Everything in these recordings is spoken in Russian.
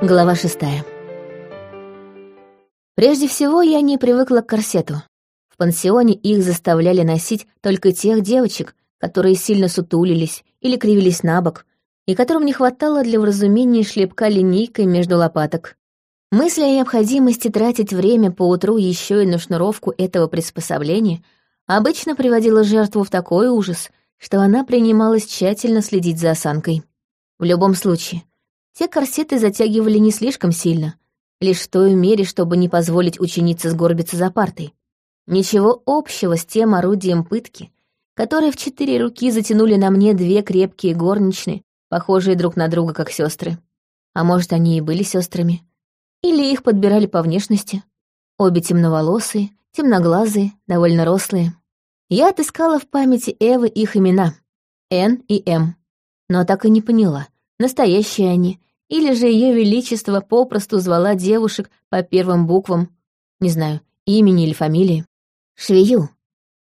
Глава шестая. Прежде всего, я не привыкла к корсету. В пансионе их заставляли носить только тех девочек, которые сильно сутулились или кривились на бок, и которым не хватало для вразумения шлепка линейкой между лопаток. Мысль о необходимости тратить время по утру еще и на шнуровку этого приспособления обычно приводила жертву в такой ужас, что она принималась тщательно следить за осанкой. В любом случае, те корсеты затягивали не слишком сильно, лишь в той мере, чтобы не позволить ученице сгорбиться за партой. Ничего общего с тем орудием пытки, которое в четыре руки затянули на мне две крепкие горничные, похожие друг на друга как сестры. А может, они и были сестрами? Или их подбирали по внешности? Обе темноволосые, темноглазые, довольно рослые. Я отыскала в памяти Эвы их имена — Н и М, но так и не поняла, настоящие они или же ее величество попросту звала девушек по первым буквам, не знаю, имени или фамилии. Швею,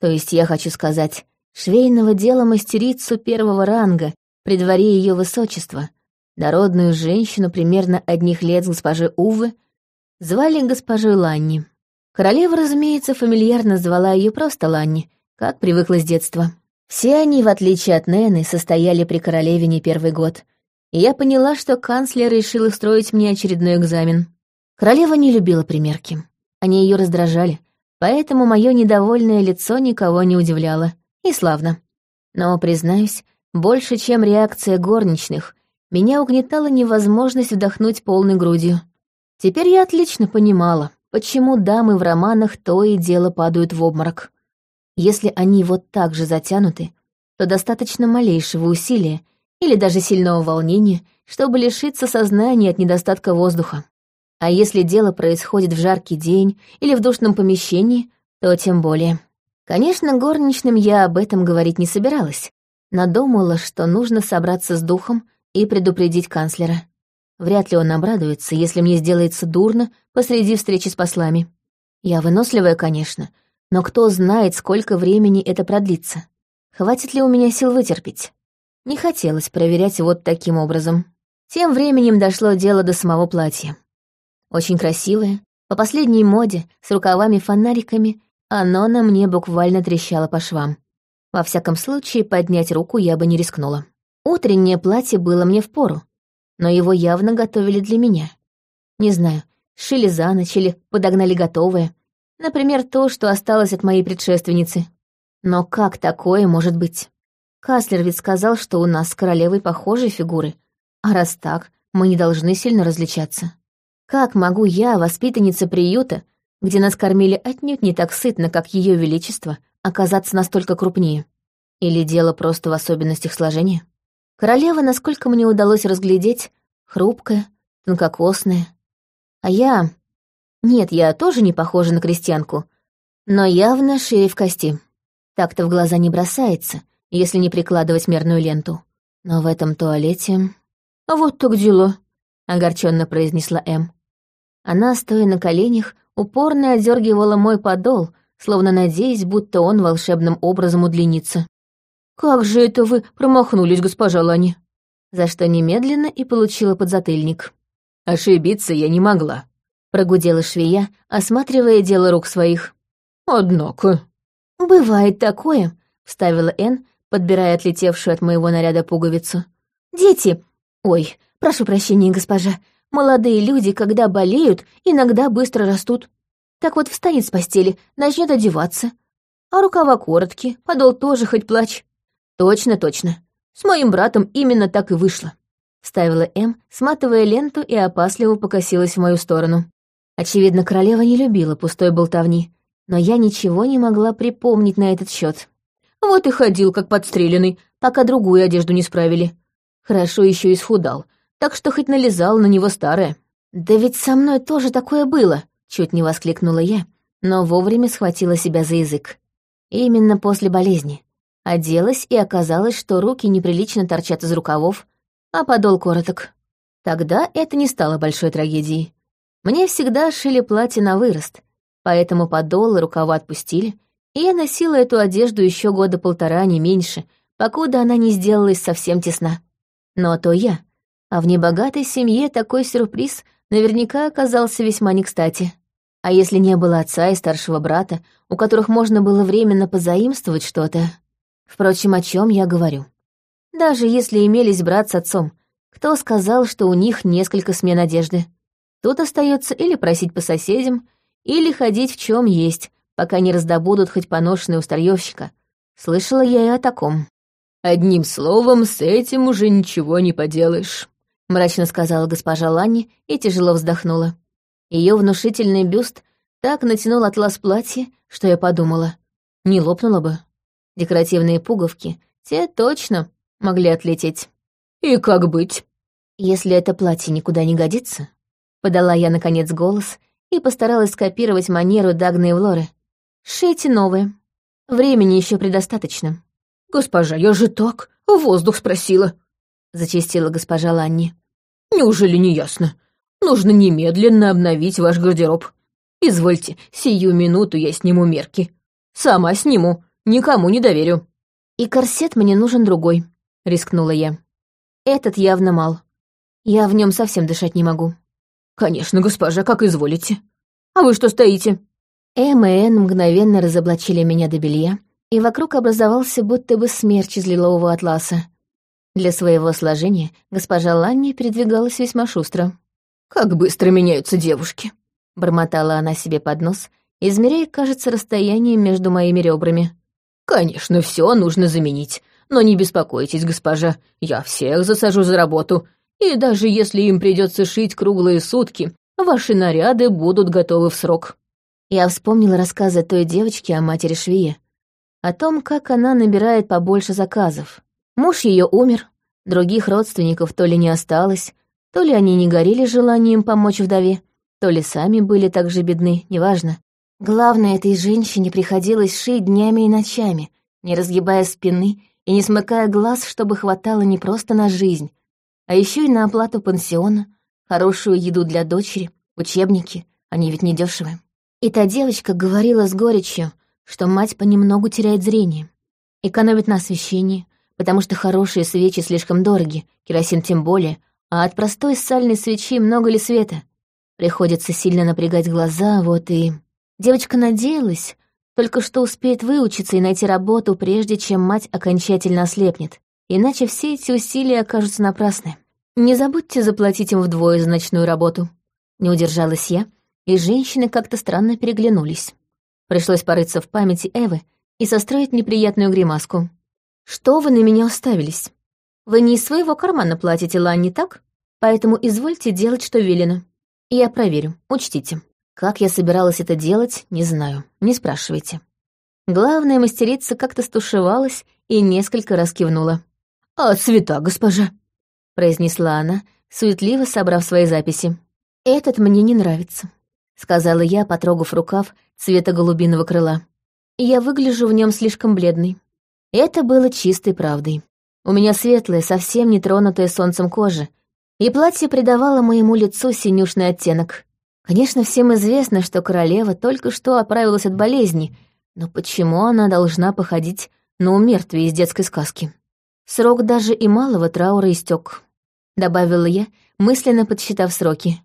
то есть я хочу сказать, швейного дела мастерицу первого ранга при дворе ее высочества, дородную женщину примерно одних лет госпожи Увы, звали госпожой Ланни. Королева, разумеется, фамильярно звала ее просто Ланни, как привыкла с детства. Все они, в отличие от Нены, состояли при королеве не первый год — и я поняла, что канцлер решил устроить мне очередной экзамен. Королева не любила примерки. Они ее раздражали, поэтому мое недовольное лицо никого не удивляло. И славно. Но, признаюсь, больше, чем реакция горничных, меня угнетала невозможность вдохнуть полной грудью. Теперь я отлично понимала, почему дамы в романах то и дело падают в обморок. Если они вот так же затянуты, то достаточно малейшего усилия — или даже сильного волнения, чтобы лишиться сознания от недостатка воздуха. А если дело происходит в жаркий день или в душном помещении, то тем более. Конечно, горничным я об этом говорить не собиралась, Надумала, что нужно собраться с духом и предупредить канцлера. Вряд ли он обрадуется, если мне сделается дурно посреди встречи с послами. Я выносливая, конечно, но кто знает, сколько времени это продлится. Хватит ли у меня сил вытерпеть? Не хотелось проверять вот таким образом. Тем временем дошло дело до самого платья. Очень красивое, по последней моде, с рукавами-фонариками, оно на мне буквально трещало по швам. Во всяком случае, поднять руку я бы не рискнула. Утреннее платье было мне впору, но его явно готовили для меня. Не знаю, шили за ночь или подогнали готовое. Например, то, что осталось от моей предшественницы. Но как такое может быть? Каслер ведь сказал, что у нас с королевой похожие фигуры, а раз так, мы не должны сильно различаться. Как могу я, воспитанница приюта, где нас кормили отнюдь не так сытно, как ее величество, оказаться настолько крупнее? Или дело просто в особенностях сложения? Королева, насколько мне удалось разглядеть, хрупкая, тонкокосная. А я... Нет, я тоже не похожа на крестьянку, но явно шея в кости. Так-то в глаза не бросается — если не прикладывать мерную ленту. Но в этом туалете... «А вот так дела», — огорченно произнесла М. Она, стоя на коленях, упорно одергивала мой подол, словно надеясь, будто он волшебным образом удлинится. «Как же это вы промахнулись, госпожа Лани?» За что немедленно и получила подзатыльник. «Ошибиться я не могла», — прогудела швея, осматривая дело рук своих. «Однако...» «Бывает такое», — вставила Н, подбирая отлетевшую от моего наряда пуговицу. «Дети! Ой, прошу прощения, госпожа. Молодые люди, когда болеют, иногда быстро растут. Так вот встанет с постели, начнет одеваться. А рукава короткие, подол тоже хоть плачь. Точно, точно. С моим братом именно так и вышло. Ставила М, сматывая ленту и опасливо покосилась в мою сторону. Очевидно, королева не любила пустой болтовни, но я ничего не могла припомнить на этот счет. Вот и ходил, как подстреленный, пока другую одежду не справили. Хорошо еще исхудал, так что хоть налезал на него старое. «Да ведь со мной тоже такое было!» — чуть не воскликнула я, но вовремя схватила себя за язык. Именно после болезни. Оделась, и оказалось, что руки неприлично торчат из рукавов, а подол короток. Тогда это не стало большой трагедией. Мне всегда шили платье на вырост, поэтому подол и рукава отпустили, и я носила эту одежду еще года полтора, не меньше, покуда она не сделалась совсем тесна. Но то я. А в небогатой семье такой сюрприз наверняка оказался весьма не кстати. А если не было отца и старшего брата, у которых можно было временно позаимствовать что-то? Впрочем, о чем я говорю? Даже если имелись брат с отцом, кто сказал, что у них несколько смен одежды? Тут остается или просить по соседям, или ходить в чем есть, пока не раздобудут хоть поношенный у старьевщика. Слышала я и о таком. «Одним словом, с этим уже ничего не поделаешь», — мрачно сказала госпожа Ланни и тяжело вздохнула. Ее внушительный бюст так натянул атлас платья, что я подумала, не лопнула бы. Декоративные пуговки, те точно могли отлететь. «И как быть?» «Если это платье никуда не годится», — подала я, наконец, голос и постаралась скопировать манеру Дагны и Влоры. «Шейте новые. Времени еще предостаточно». «Госпожа, я же так, воздух спросила», — зачастила госпожа Ланни. «Неужели не ясно? Нужно немедленно обновить ваш гардероб. Извольте, сию минуту я сниму мерки. Сама сниму, никому не доверю». «И корсет мне нужен другой», — рискнула я. «Этот явно мал. Я в нем совсем дышать не могу». «Конечно, госпожа, как изволите. А вы что стоите?» Эм и Эн мгновенно разоблачили меня до белья, и вокруг образовался будто бы смерч из лилового атласа. Для своего сложения госпожа Ланни передвигалась весьма шустро. «Как быстро меняются девушки!» — бормотала она себе под нос, измеряя, кажется, расстояние между моими ребрами. «Конечно, все нужно заменить, но не беспокойтесь, госпожа, я всех засажу за работу, и даже если им придется шить круглые сутки, ваши наряды будут готовы в срок». Я вспомнила рассказы той девочки о матери Швее, о том, как она набирает побольше заказов. Муж ее умер, других родственников то ли не осталось, то ли они не горели желанием помочь вдове, то ли сами были так же бедны, неважно. Главное, этой женщине приходилось шить днями и ночами, не разгибая спины и не смыкая глаз, чтобы хватало не просто на жизнь, а еще и на оплату пансиона, хорошую еду для дочери, учебники, они ведь не дешевы. И та девочка говорила с горечью, что мать понемногу теряет зрение, экономит на освещении, потому что хорошие свечи слишком дороги, керосин тем более, а от простой сальной свечи много ли света? Приходится сильно напрягать глаза, вот и... Девочка надеялась, только что успеет выучиться и найти работу, прежде чем мать окончательно ослепнет иначе все эти усилия окажутся напрасны. Не забудьте заплатить им вдвое за ночную работу. Не удержалась я, и женщины как-то странно переглянулись. Пришлось порыться в памяти Эвы и состроить неприятную гримаску. «Что вы на меня уставились? Вы не из своего кармана платите, Ланни, так? Поэтому извольте делать, что велено. Я проверю, учтите. Как я собиралась это делать, не знаю, не спрашивайте». Главная мастерица как-то стушевалась и несколько раз кивнула. «А цвета, госпожа?» — произнесла она, суетливо собрав свои записи. «Этот мне не нравится», — сказала я, потрогав рукав цвета голубиного крыла. «Я выгляжу в нем слишком бледной». Это было чистой правдой. У меня светлая, совсем не тронутая солнцем кожа, и платье придавало моему лицу синюшный оттенок. Конечно, всем известно, что королева только что оправилась от болезни, но почему она должна походить на умертвие из детской сказки? Срок даже и малого траура истек, добавила я, мысленно подсчитав сроки.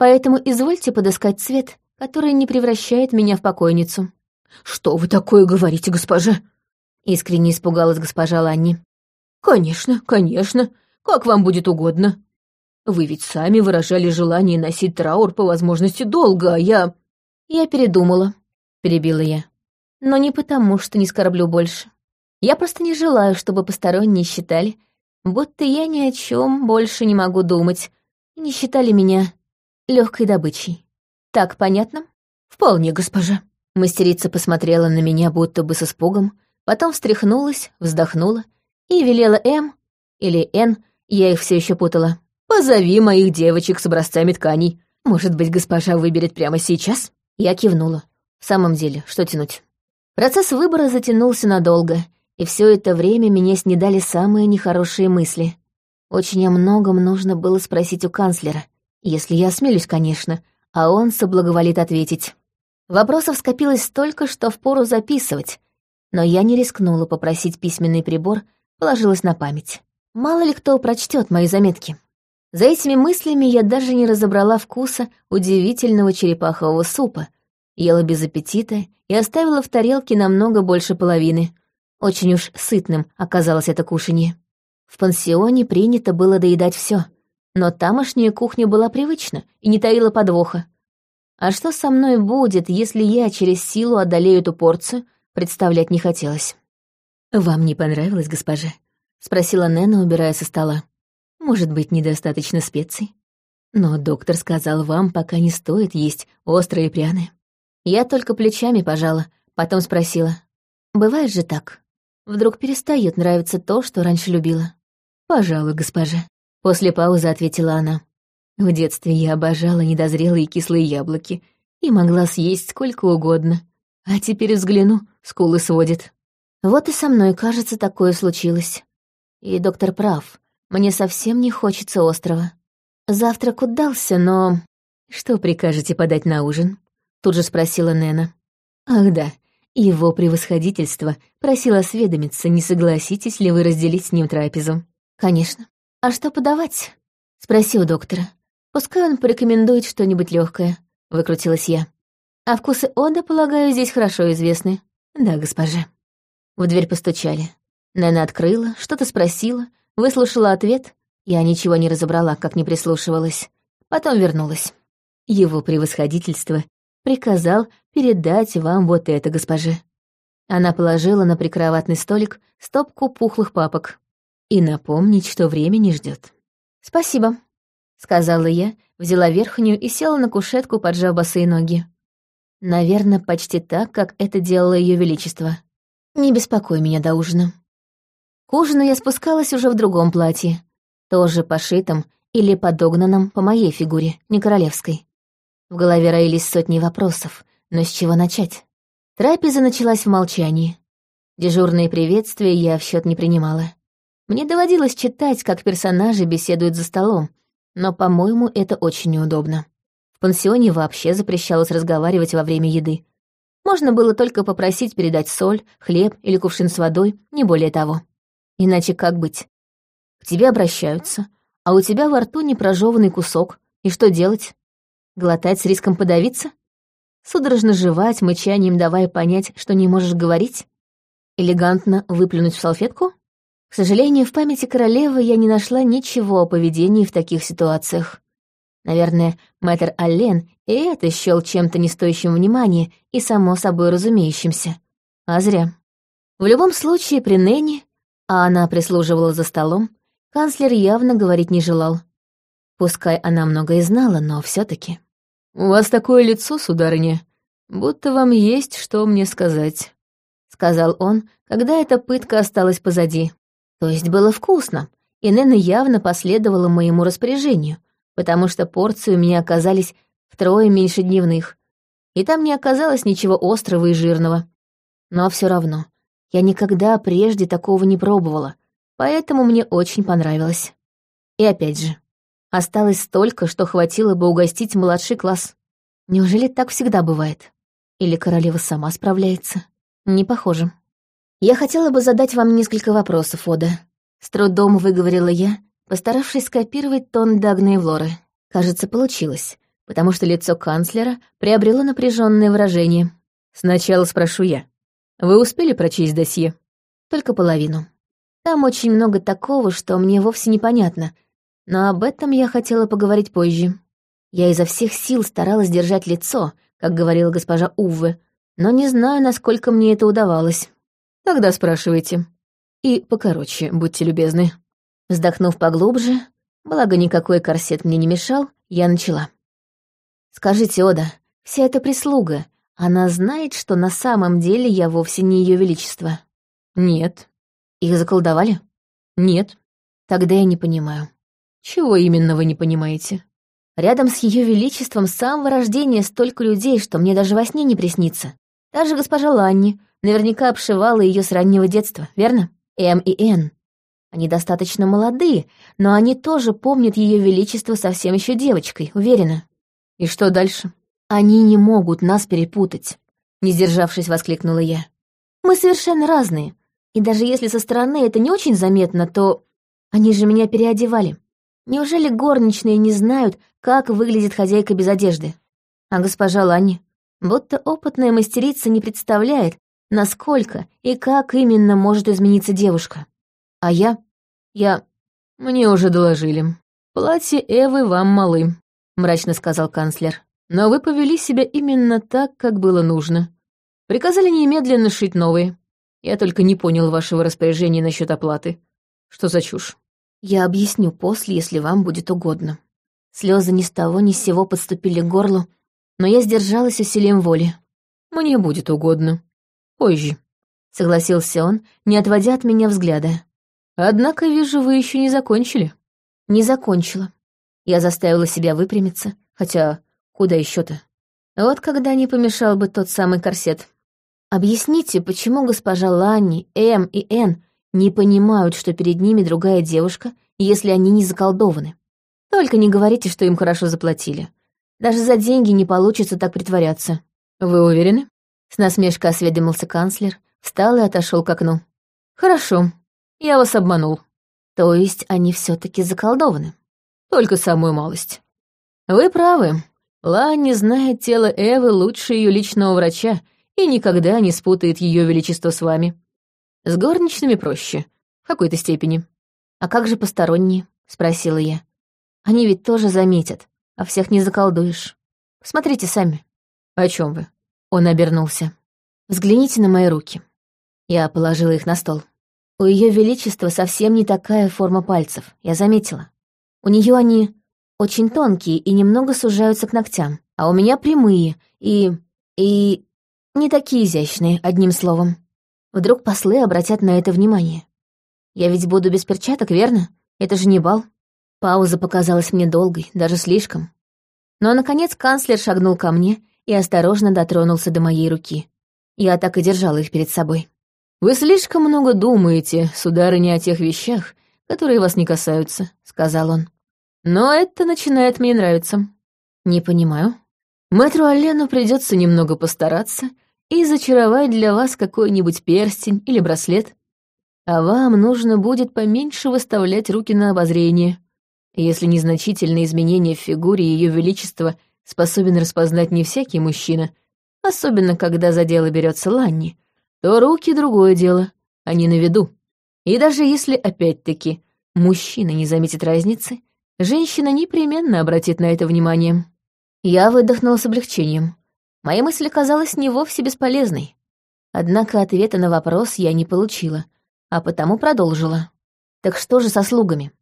Поэтому извольте подыскать цвет, который не превращает меня в покойницу. Что вы такое говорите, госпожа? Искренне испугалась госпожа Ланни. Конечно, конечно, как вам будет угодно. Вы ведь сами выражали желание носить траур по возможности долго, а я... Я передумала, перебила я. Но не потому, что не скорблю больше. Я просто не желаю, чтобы посторонние считали, будто я ни о чем больше не могу думать, и не считали меня легкой добычей. Так понятно? Вполне, госпожа. Мастерица посмотрела на меня будто бы с испугом, потом встряхнулась, вздохнула и велела М или Н, я их все еще путала. «Позови моих девочек с образцами тканей. Может быть, госпожа выберет прямо сейчас?» Я кивнула. В самом деле, что тянуть? Процесс выбора затянулся надолго — и все это время меня снедали самые нехорошие мысли. Очень о многом нужно было спросить у канцлера, если я осмелюсь, конечно, а он соблаговолит ответить. Вопросов скопилось столько, что впору записывать, но я не рискнула попросить письменный прибор, положилась на память. Мало ли кто прочтет мои заметки. За этими мыслями я даже не разобрала вкуса удивительного черепахового супа, ела без аппетита и оставила в тарелке намного больше половины. Очень уж сытным оказалось это кушанье. В пансионе принято было доедать все, но тамошняя кухня была привычна и не таила подвоха. А что со мной будет, если я через силу одолею эту порцию, представлять не хотелось. «Вам не понравилось, госпожа?» — спросила Нэна, убирая со стола. «Может быть, недостаточно специй? Но доктор сказал вам, пока не стоит есть острые и пряные». Я только плечами пожала, потом спросила. «Бывает же так? Вдруг перестает нравиться то, что раньше любила?» «Пожалуй, госпожа», — после паузы ответила она. В детстве я обожала недозрелые кислые яблоки и могла съесть сколько угодно. А теперь взгляну, скулы сводит. Вот и со мной, кажется, такое случилось. И доктор прав, мне совсем не хочется острова. Завтрак удался, но... Что прикажете подать на ужин? Тут же спросила Нена. Ах да, его превосходительство просил осведомиться, не согласитесь ли вы разделить с ним трапезу. Конечно. А что подавать? Спроси у доктора. Пускай он порекомендует что-нибудь легкое, выкрутилась я. А вкусы Ода, полагаю, здесь хорошо известны. Да, госпожа. В дверь постучали. Нэна открыла, что-то спросила, выслушала ответ. Я ничего не разобрала, как не прислушивалась. Потом вернулась. Его превосходительство приказал передать вам вот это, госпожи. Она положила на прикроватный столик стопку пухлых папок. И напомнить, что время не ждет. «Спасибо», сказала я, взяла верхнюю и села на кушетку, поджав босые ноги. Наверное, почти так, как это делало Ее Величество. Не беспокой меня до ужина. К ужину я спускалась уже в другом платье, тоже пошитом или подогнанном по моей фигуре, не королевской. В голове роились сотни вопросов, но с чего начать? Трапеза началась в молчании. Дежурные приветствия я в счет не принимала. Мне доводилось читать, как персонажи беседуют за столом, но, по-моему, это очень неудобно. В пансионе вообще запрещалось разговаривать во время еды. Можно было только попросить передать соль, хлеб или кувшин с водой, не более того. Иначе как быть? К тебе обращаются, а у тебя во рту непрожеванный кусок. И что делать? Глотать с риском подавиться? Судорожно жевать, мычанием давая понять, что не можешь говорить? Элегантно выплюнуть в салфетку? К сожалению, в памяти королевы я не нашла ничего о поведении в таких ситуациях. Наверное, мэтр Аллен и это счел чем-то не стоящим внимания и само собой разумеющимся. А зря. В любом случае, при Нэнни, а она прислуживала за столом, канцлер явно говорить не желал. Пускай она многое знала, но все таки «У вас такое лицо, сударыня, будто вам есть что мне сказать», — сказал он, когда эта пытка осталась позади. То есть было вкусно, и Нена явно последовала моему распоряжению, потому что порции у меня оказались втрое меньше дневных, и там не оказалось ничего острого и жирного. Но все равно, я никогда прежде такого не пробовала, поэтому мне очень понравилось. И опять же, осталось столько, что хватило бы угостить младший класс. Неужели так всегда бывает? Или королева сама справляется? Не похоже. «Я хотела бы задать вам несколько вопросов, Ода», — с трудом выговорила я, постаравшись скопировать тон Дагны и Влоры. Кажется, получилось, потому что лицо канцлера приобрело напряженное выражение. «Сначала спрошу я. Вы успели прочесть досье?» «Только половину. Там очень много такого, что мне вовсе непонятно, но об этом я хотела поговорить позже. Я изо всех сил старалась держать лицо, как говорила госпожа Увве, но не знаю, насколько мне это удавалось. Тогда спрашивайте. И покороче, будьте любезны. Вздохнув поглубже, благо никакой корсет мне не мешал, я начала. Скажите, Ода, вся эта прислуга, она знает, что на самом деле я вовсе не ее величество? Нет. Их заколдовали? Нет. Тогда я не понимаю. Чего именно вы не понимаете? Рядом с ее величеством с самого рождения столько людей, что мне даже во сне не приснится. Даже госпожа Ланни, Наверняка обшивала ее с раннего детства, верно? М и Н. Они достаточно молодые, но они тоже помнят ее величество совсем еще девочкой, уверена. И что дальше? Они не могут нас перепутать, не сдержавшись, воскликнула я. Мы совершенно разные, и даже если со стороны это не очень заметно, то они же меня переодевали. Неужели горничные не знают, как выглядит хозяйка без одежды? А госпожа Ланни, будто опытная мастерица не представляет, насколько и как именно может измениться девушка. А я... я... Мне уже доложили. Платье Эвы вам малы, мрачно сказал канцлер. Но вы повели себя именно так, как было нужно. Приказали немедленно шить новые. Я только не понял вашего распоряжения насчет оплаты. Что за чушь? Я объясню после, если вам будет угодно. Слезы ни с того ни с сего подступили к горлу, но я сдержалась усилием воли. Мне будет угодно. Позже. Согласился он, не отводя от меня взгляда. Однако, вижу, вы еще не закончили. Не закончила. Я заставила себя выпрямиться, хотя куда еще-то. Вот когда не помешал бы тот самый корсет. Объясните, почему госпожа Ланни, М и Н не понимают, что перед ними другая девушка, если они не заколдованы. Только не говорите, что им хорошо заплатили. Даже за деньги не получится так притворяться. Вы уверены? С насмешкой осведомился канцлер, встал и отошел к окну. Хорошо, я вас обманул. То есть они все таки заколдованы? Только самую малость. Вы правы. Ланни знает тело Эвы лучше ее личного врача и никогда не спутает ее величество с вами. С горничными проще, в какой-то степени. «А как же посторонние?» — спросила я. «Они ведь тоже заметят, а всех не заколдуешь. Посмотрите сами». «О чем вы?» Он обернулся. «Взгляните на мои руки». Я положила их на стол. У Ее Величества совсем не такая форма пальцев, я заметила. У нее они очень тонкие и немного сужаются к ногтям, а у меня прямые и... и... не такие изящные, одним словом. Вдруг послы обратят на это внимание. Я ведь буду без перчаток, верно? Это же не бал. Пауза показалась мне долгой, даже слишком. Но, наконец, канцлер шагнул ко мне и осторожно дотронулся до моей руки. Я так и держала их перед собой. «Вы слишком много думаете, сударыня, о тех вещах, которые вас не касаются», — сказал он. «Но это начинает мне нравиться». «Не понимаю». Мэтру Аллену придется немного постараться и зачаровать для вас какой-нибудь перстень или браслет. А вам нужно будет поменьше выставлять руки на обозрение. Если незначительные изменения в фигуре Ее Величества способен распознать не всякий мужчина, особенно когда за дело берется Ланни, то руки — другое дело, они на виду. И даже если, опять-таки, мужчина не заметит разницы, женщина непременно обратит на это внимание. Я выдохнула с облегчением. Моя мысль оказалась не вовсе бесполезной. Однако ответа на вопрос я не получила, а потому продолжила. Так что же со слугами?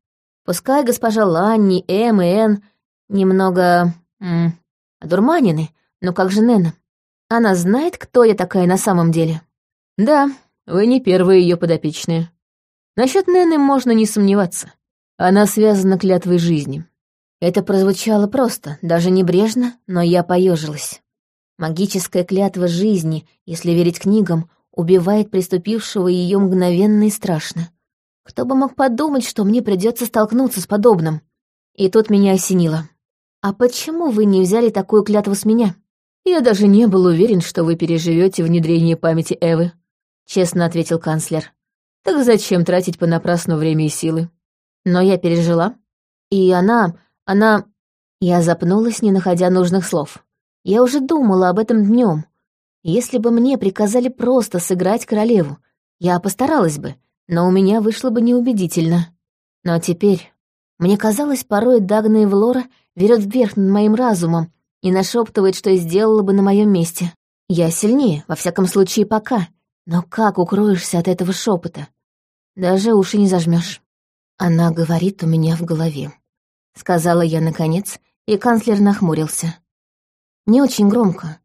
Пускай госпожа Ланни, Эм и Эн немного... М, одурманены, но как же Нена? Она знает, кто я такая на самом деле? Да, вы не первые ее подопечные. Насчет Нены можно не сомневаться. Она связана клятвой жизни. Это прозвучало просто, даже небрежно, но я поежилась. Магическая клятва жизни, если верить книгам, убивает приступившего ее мгновенно и страшно. Кто бы мог подумать, что мне придется столкнуться с подобным? И тут меня осенило. «А почему вы не взяли такую клятву с меня?» «Я даже не был уверен, что вы переживете внедрение памяти Эвы», — честно ответил канцлер. «Так зачем тратить понапрасну время и силы?» Но я пережила. И она... она... Я запнулась, не находя нужных слов. Я уже думала об этом днем. Если бы мне приказали просто сыграть королеву, я постаралась бы, но у меня вышло бы неубедительно. Но теперь... Мне казалось, порой Дагна Эвлора берет вверх над моим разумом и нашептывает, что сделала бы на моем месте. Я сильнее, во всяком случае, пока. Но как укроешься от этого шепота? Даже уши не зажмешь. Она говорит у меня в голове. Сказала я наконец, и канцлер нахмурился. Не очень громко.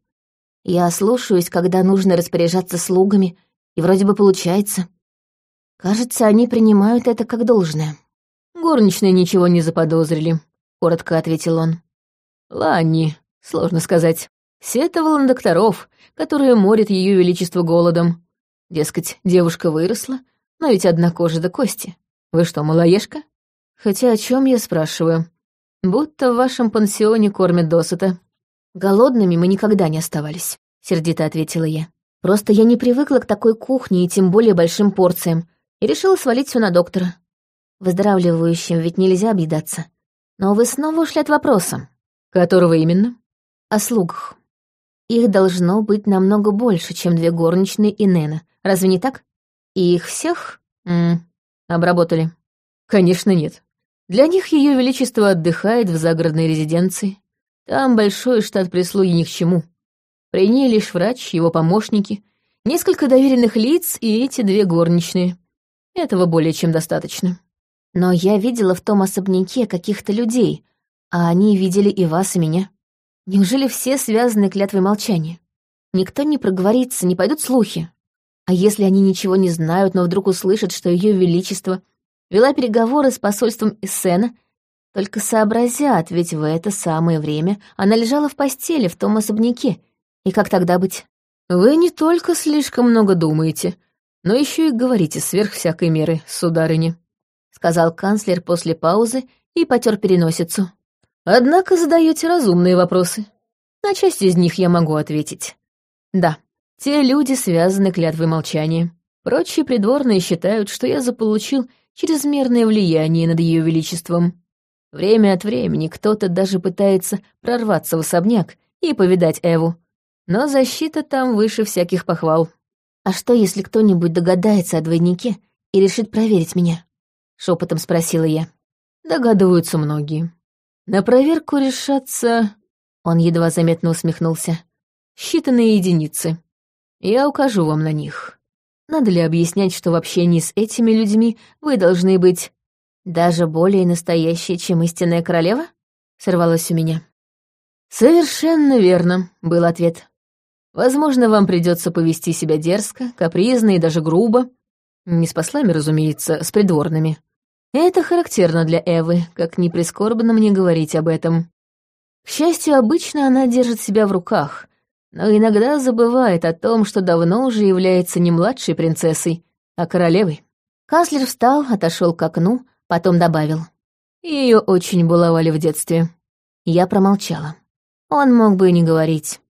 Я слушаюсь, когда нужно распоряжаться слугами, и вроде бы получается. Кажется, они принимают это как должное. «Горничные ничего не заподозрили», — коротко ответил он. «Ланни, сложно сказать. Сетовала на докторов, которые морят ее величество голодом. Дескать, девушка выросла, но ведь одна кожа до кости. Вы что, малоежка? Хотя о чем я спрашиваю? Будто в вашем пансионе кормят досыта. «Голодными мы никогда не оставались», — сердито ответила я. «Просто я не привыкла к такой кухне и тем более большим порциям, и решила свалить все на доктора. Выздоравливающим ведь нельзя объедаться. Но вы снова ушли от вопроса. Которого именно? О слугах. Их должно быть намного больше, чем две горничные и Нена. Разве не так? И их всех... М -м, обработали. Конечно, нет. Для них Ее Величество отдыхает в загородной резиденции. Там большой штат прислуги ни к чему. При ней лишь врач, его помощники, несколько доверенных лиц и эти две горничные. Этого более чем достаточно. Но я видела в том особняке каких-то людей, а они видели и вас, и меня. Неужели все связаны клятвой молчания? Никто не проговорится, не пойдут слухи. А если они ничего не знают, но вдруг услышат, что Ее Величество вела переговоры с посольством Эссена, только сообразят, ведь в это самое время она лежала в постели в том особняке. И как тогда быть? Вы не только слишком много думаете, но еще и говорите сверх всякой меры, сударыня, сказал канцлер после паузы и потер переносицу. Однако задаете разумные вопросы. На часть из них я могу ответить. Да, те люди связаны клятвой молчания. Прочие придворные считают, что я заполучил чрезмерное влияние над ее величеством. Время от времени кто-то даже пытается прорваться в особняк и повидать Эву. Но защита там выше всяких похвал. «А что, если кто-нибудь догадается о двойнике и решит проверить меня?» — шепотом спросила я. Догадываются многие. На проверку решатся... Он едва заметно усмехнулся. Считанные единицы. Я укажу вам на них. Надо ли объяснять, что в общении с этими людьми вы должны быть даже более настоящей, чем истинная королева? Сорвалось у меня. Совершенно верно, был ответ. Возможно, вам придется повести себя дерзко, капризно и даже грубо. Не с послами, разумеется, с придворными. Это характерно для Эвы, как ни прискорбно мне говорить об этом. К счастью, обычно она держит себя в руках, но иногда забывает о том, что давно уже является не младшей принцессой, а королевой. Канцлер встал, отошел к окну, потом добавил. Ее очень баловали в детстве. Я промолчала. Он мог бы и не говорить.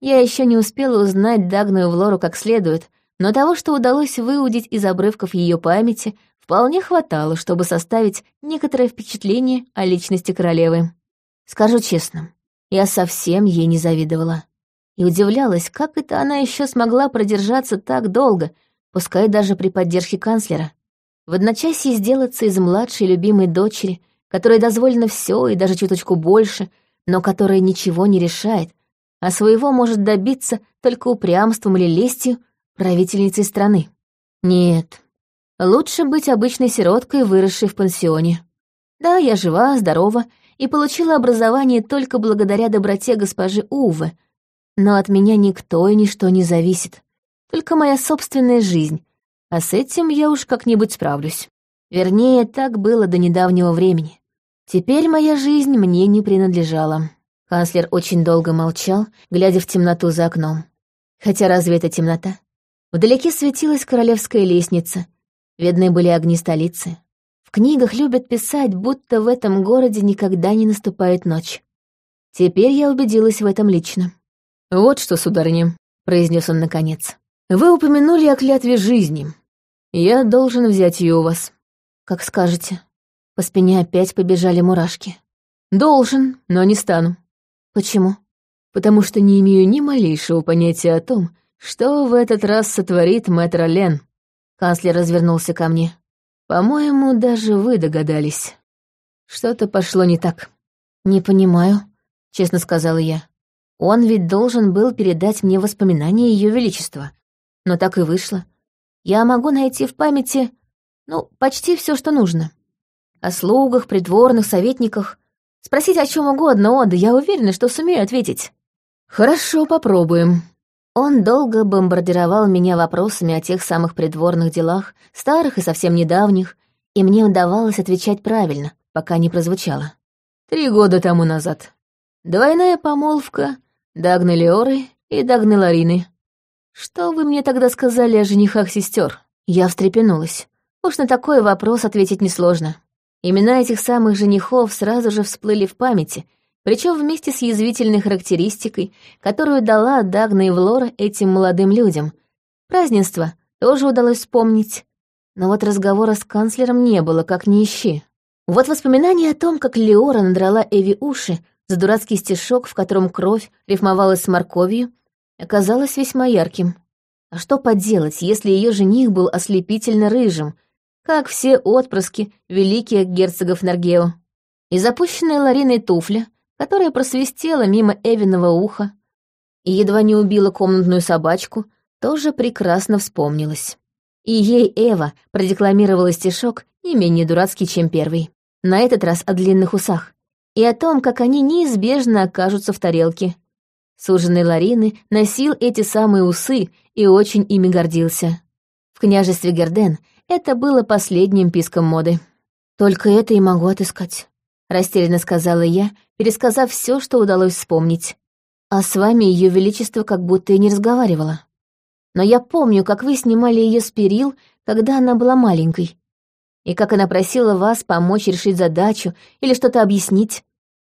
Я еще не успела узнать Дагную Влору как следует, но того, что удалось выудить из обрывков ее памяти, вполне хватало, чтобы составить некоторое впечатление о личности королевы. Скажу честно, я совсем ей не завидовала и удивлялась, как это она еще смогла продержаться так долго, пускай даже при поддержке канцлера. В одночасье сделаться из младшей любимой дочери, которой дозволено все и даже чуточку больше, но которая ничего не решает, а своего может добиться только упрямством или лестью правительницей страны. Нет, лучше быть обычной сироткой, выросшей в пансионе. Да, я жива, здорова и получила образование только благодаря доброте госпожи Увы, но от меня никто и ничто не зависит. Только моя собственная жизнь. А с этим я уж как-нибудь справлюсь. Вернее, так было до недавнего времени. Теперь моя жизнь мне не принадлежала. Канцлер очень долго молчал, глядя в темноту за окном. Хотя разве это темнота? Вдалеке светилась королевская лестница. Видны были огни столицы. В книгах любят писать, будто в этом городе никогда не наступает ночь. Теперь я убедилась в этом лично. «Вот что, сударыня», — произнес он наконец. «Вы упомянули о клятве жизни. Я должен взять ее у вас». «Как скажете». По спине опять побежали мурашки. «Должен, но не стану». «Почему?» «Потому что не имею ни малейшего понятия о том, что в этот раз сотворит мэтр Лен». Канцлер развернулся ко мне. «По-моему, даже вы догадались. Что-то пошло не так». «Не понимаю», — честно сказала я. Он ведь должен был передать мне воспоминания Ее Величества. Но так и вышло. Я могу найти в памяти, ну, почти все, что нужно. О слугах, придворных, советниках. Спросить о чем угодно, о, да я уверена, что сумею ответить. Хорошо, попробуем. Он долго бомбардировал меня вопросами о тех самых придворных делах, старых и совсем недавних, и мне удавалось отвечать правильно, пока не прозвучало. Три года тому назад. Двойная помолвка, Дагны Леоры и Дагны Ларины. Что вы мне тогда сказали о женихах сестер? Я встрепенулась. Уж на такой вопрос ответить несложно. Имена этих самых женихов сразу же всплыли в памяти, причем вместе с язвительной характеристикой, которую дала Дагна и Влора этим молодым людям. Празднество тоже удалось вспомнить. Но вот разговора с канцлером не было, как ни ищи. Вот воспоминание о том, как Леора надрала Эви уши за дурацкий стишок, в котором кровь рифмовалась с морковью, оказалось весьма ярким. А что поделать, если ее жених был ослепительно рыжим, как все отпрыски великих герцогов Наргео? И запущенная Лариной туфля, которая просвистела мимо Эвиного уха и едва не убила комнатную собачку, тоже прекрасно вспомнилась. И ей Эва продекламировала стишок не менее дурацкий, чем первый. На этот раз о длинных усах. И о том, как они неизбежно окажутся в тарелке, Суженый Ларины носил эти самые усы и очень ими гордился. В княжестве Герден это было последним писком моды. «Только это и могу отыскать», — растерянно сказала я, пересказав все, что удалось вспомнить. «А с вами ее величество как будто и не разговаривала. Но я помню, как вы снимали ее с перил, когда она была маленькой, и как она просила вас помочь решить задачу или что-то объяснить.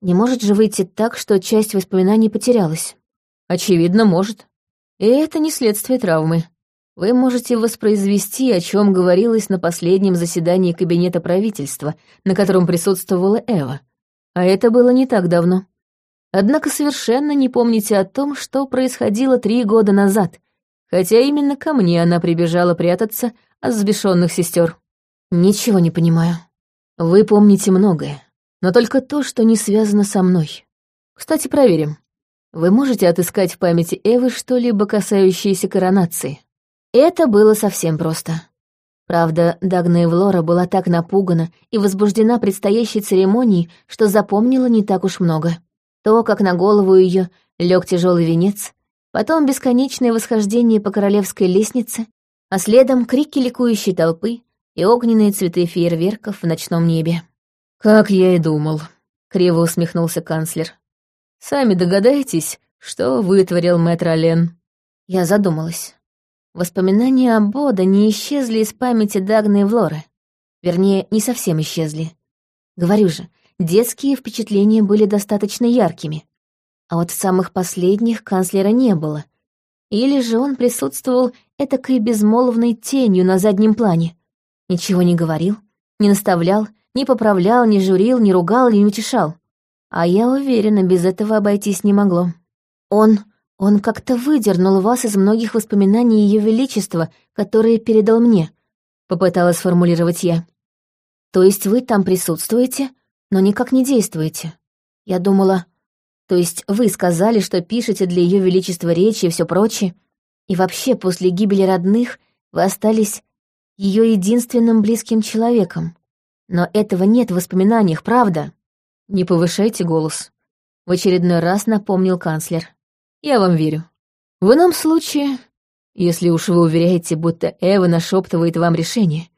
Не может же выйти так, что часть воспоминаний потерялась? Очевидно, может. И это не следствие травмы. Вы можете воспроизвести, о чем говорилось на последнем заседании Кабинета правительства, на котором присутствовала Эва. А это было не так давно. Однако совершенно не помните о том, что происходило три года назад, хотя именно ко мне она прибежала прятаться от взбешенных сестер. Ничего не понимаю. Вы помните многое но только то, что не связано со мной. Кстати, проверим. Вы можете отыскать в памяти Эвы что-либо касающееся коронации? Это было совсем просто. Правда, Дагна Эвлора была так напугана и возбуждена предстоящей церемонией, что запомнила не так уж много. То, как на голову ее лег тяжелый венец, потом бесконечное восхождение по королевской лестнице, а следом крики ликующей толпы и огненные цветы фейерверков в ночном небе. «Как я и думал», — криво усмехнулся канцлер. «Сами догадаетесь, что вытворил мэтр Ален?» Я задумалась. Воспоминания об Бода не исчезли из памяти Дагны и Влоры. Вернее, не совсем исчезли. Говорю же, детские впечатления были достаточно яркими. А вот в самых последних канцлера не было. Или же он присутствовал этакой безмолвной тенью на заднем плане. Ничего не говорил, не наставлял, не поправлял, не журил, не ругал, не утешал. А я уверена, без этого обойтись не могло. Он... он как-то выдернул вас из многих воспоминаний Ее Величества, которые передал мне, попыталась сформулировать я. То есть вы там присутствуете, но никак не действуете. Я думала... То есть вы сказали, что пишете для Ее Величества речи и все прочее, и вообще после гибели родных вы остались ее единственным близким человеком. Но этого нет в воспоминаниях, правда? Не повышайте голос. В очередной раз напомнил канцлер. Я вам верю. В ином случае, если уж вы уверяете, будто Эва нашептывает вам решение,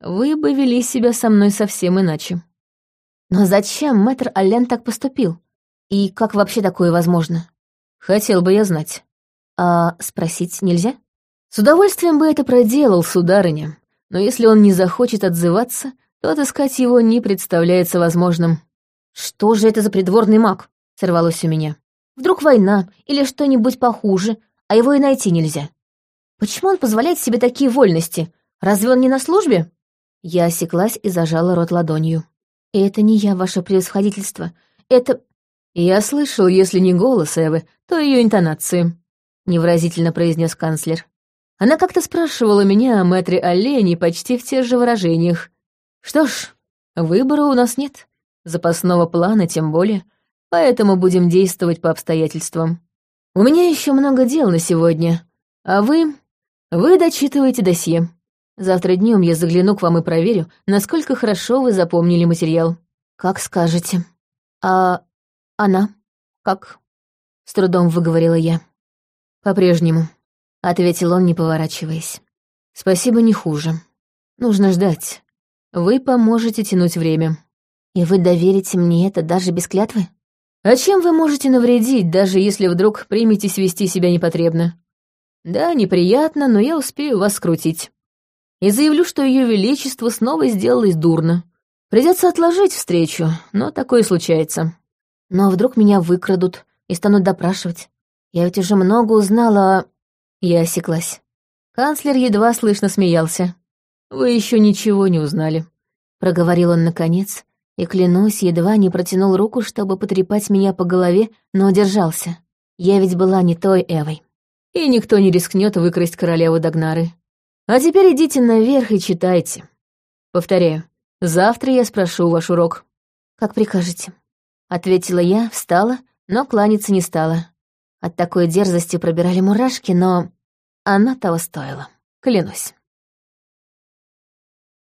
вы бы вели себя со мной совсем иначе. Но зачем мэтр Аллен так поступил? И как вообще такое возможно? Хотел бы я знать. А спросить нельзя? С удовольствием бы это проделал, сударыня. Но если он не захочет отзываться, то отыскать его не представляется возможным. «Что же это за придворный маг?» — сорвалось у меня. «Вдруг война или что-нибудь похуже, а его и найти нельзя. Почему он позволяет себе такие вольности? Разве он не на службе?» Я осеклась и зажала рот ладонью. «Это не я, ваше превосходительство. Это...» «Я слышал, если не голос Эвы, то ее интонации», — невыразительно произнес канцлер. Она как-то спрашивала меня о мэтре Олене почти в тех же выражениях, что ж, выбора у нас нет, запасного плана тем более, поэтому будем действовать по обстоятельствам. У меня еще много дел на сегодня, а вы... Вы дочитываете досье. Завтра днем я загляну к вам и проверю, насколько хорошо вы запомнили материал. Как скажете. А она? Как? С трудом выговорила я. По-прежнему, ответил он, не поворачиваясь. Спасибо, не хуже. Нужно ждать. Вы поможете тянуть время. И вы доверите мне это даже без клятвы? А чем вы можете навредить, даже если вдруг приметесь вести себя непотребно? Да, неприятно, но я успею вас скрутить. И заявлю, что ее величество снова сделалось дурно. Придется отложить встречу, но такое случается. Но вдруг меня выкрадут и станут допрашивать. Я ведь уже много узнала Я осеклась. Канцлер едва слышно смеялся. Вы еще ничего не узнали. проговорил он наконец, и, клянусь, едва не протянул руку, чтобы потрепать меня по голове, но удержался. Я ведь была не той Эвой. И никто не рискнет выкрасть королеву Дагнары. А теперь идите наверх и читайте. Повторяю, завтра я спрошу ваш урок. Как прикажете. Ответила я, встала, но кланяться не стала. От такой дерзости пробирали мурашки, но она того стоила, клянусь.